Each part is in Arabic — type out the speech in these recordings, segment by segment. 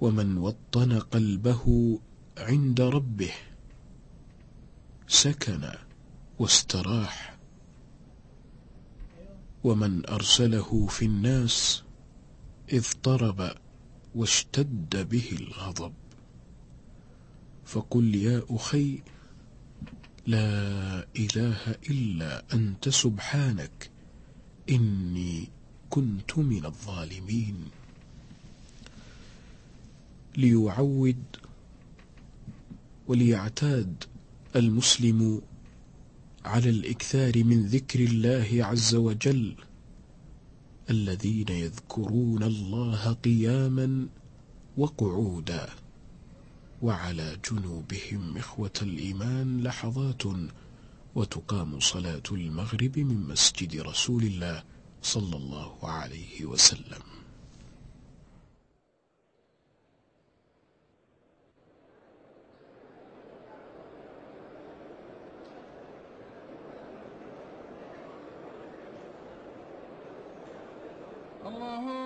ومن وطن قلبه عند ربه سكن واستراح. ومن أرسله في الناس اضطرب واشتد به الغضب. فقل يا أخي لا إله إلا أنت سبحانك إني كنت من الظالمين. ليعود وليعتاد المسلم على الإكثار من ذكر الله عز وجل الذين يذكرون الله قياما وقعودا. وعلى جنوبهم إخوة الإيمان لحظات وتقام صلاة المغرب من مسجد رسول الله صلى الله عليه وسلم الله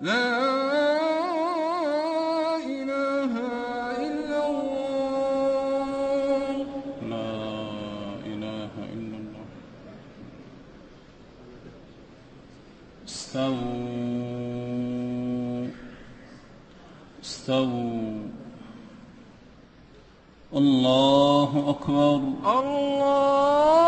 لا إله إلا الله. لا إله إلا الله. استووا. استووا. الله أكبر. الله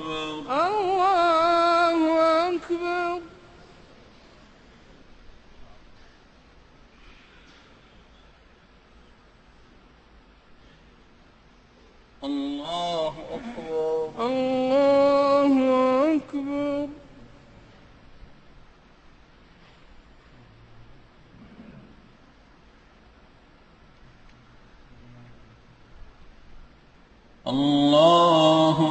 أكبر الله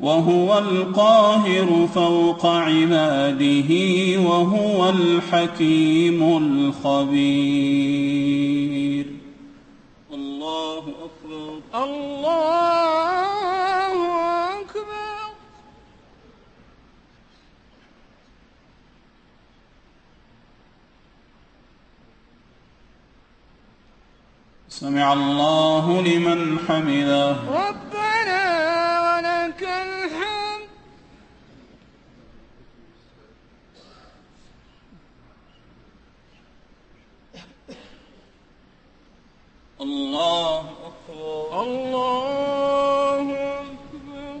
وهو القاهر فوق عباده وهو الحكيم الخبير. الله أكبر. الله أكبر. سمع الله لمن حمده. ربنا ولك الحمد الله أكبر الله أكبر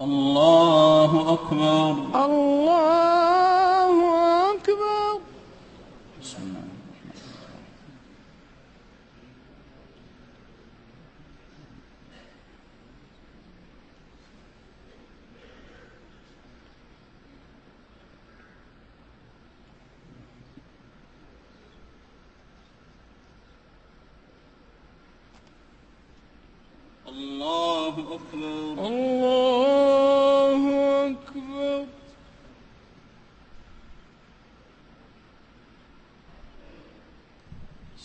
الله أكبر الله أكبر بسم الله. الله أكبر الله أكبر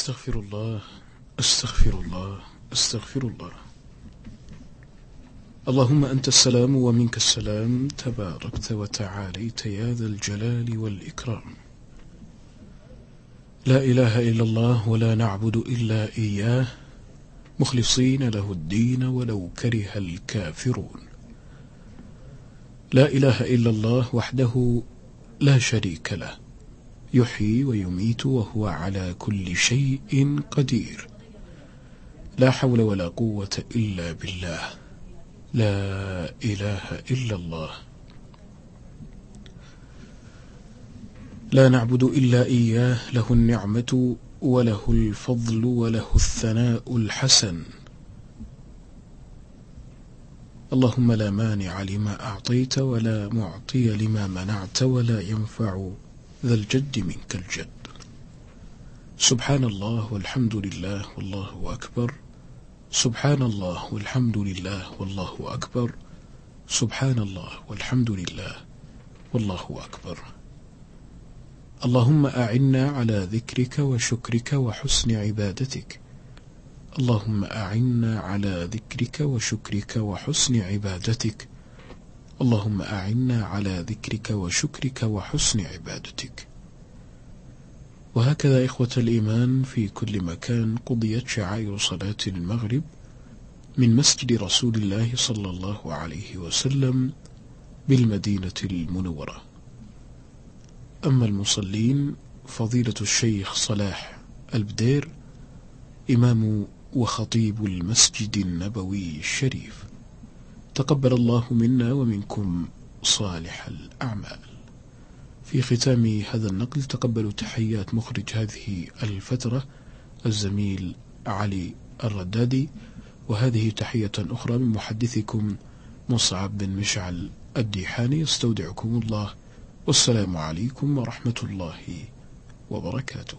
أستغفر الله أستغفر الله أستغفر الله. اللهم أنت السلام ومنك السلام تباركت وتعاليت يا ذا الجلال والإكرام. لا إله إلا الله ولا نعبد إلا إياه مخلصين له الدين ولو كره الكافرون. لا إله إلا الله وحده لا شريك له. يحيي ويميت وهو على كل شيء قدير. لا حول ولا قوة إلا بالله. لا إله إلا الله. لا نعبد إلا إياه له النعمة وله الفضل وله الثناء الحسن. اللهم لا مانع لما أعطيت ولا معطي لما منعت ولا ينفع ذا الجد منك الجد. سبحان الله والحمد لله والله أكبر. سبحان الله والحمد لله والله أكبر. سبحان الله والحمد لله والله أكبر. اللهم أعنا على ذكرك وشكرك وحسن عبادتك. اللهم أعنا على ذكرك وشكرك وحسن عبادتك. اللهم أعنا على ذكرك وشكرك وحسن عبادتك. وهكذا إخوة الإيمان في كل مكان قضيت شعائر صلاة المغرب من مسجد رسول الله صلى الله عليه وسلم بالمدينة المنورة. أما المصلين فضيلة الشيخ صلاح البدير إمام وخطيب المسجد النبوي الشريف. تقبل الله منا ومنكم صالح الأعمال. في ختام هذا النقل تقبلوا تحيات مخرج هذه الفترة الزميل علي الردادي وهذه تحية أخرى من محدثكم مصعب بن مشعل الديحاني. استودعكم الله. والسلام عليكم ورحمة الله وبركاته.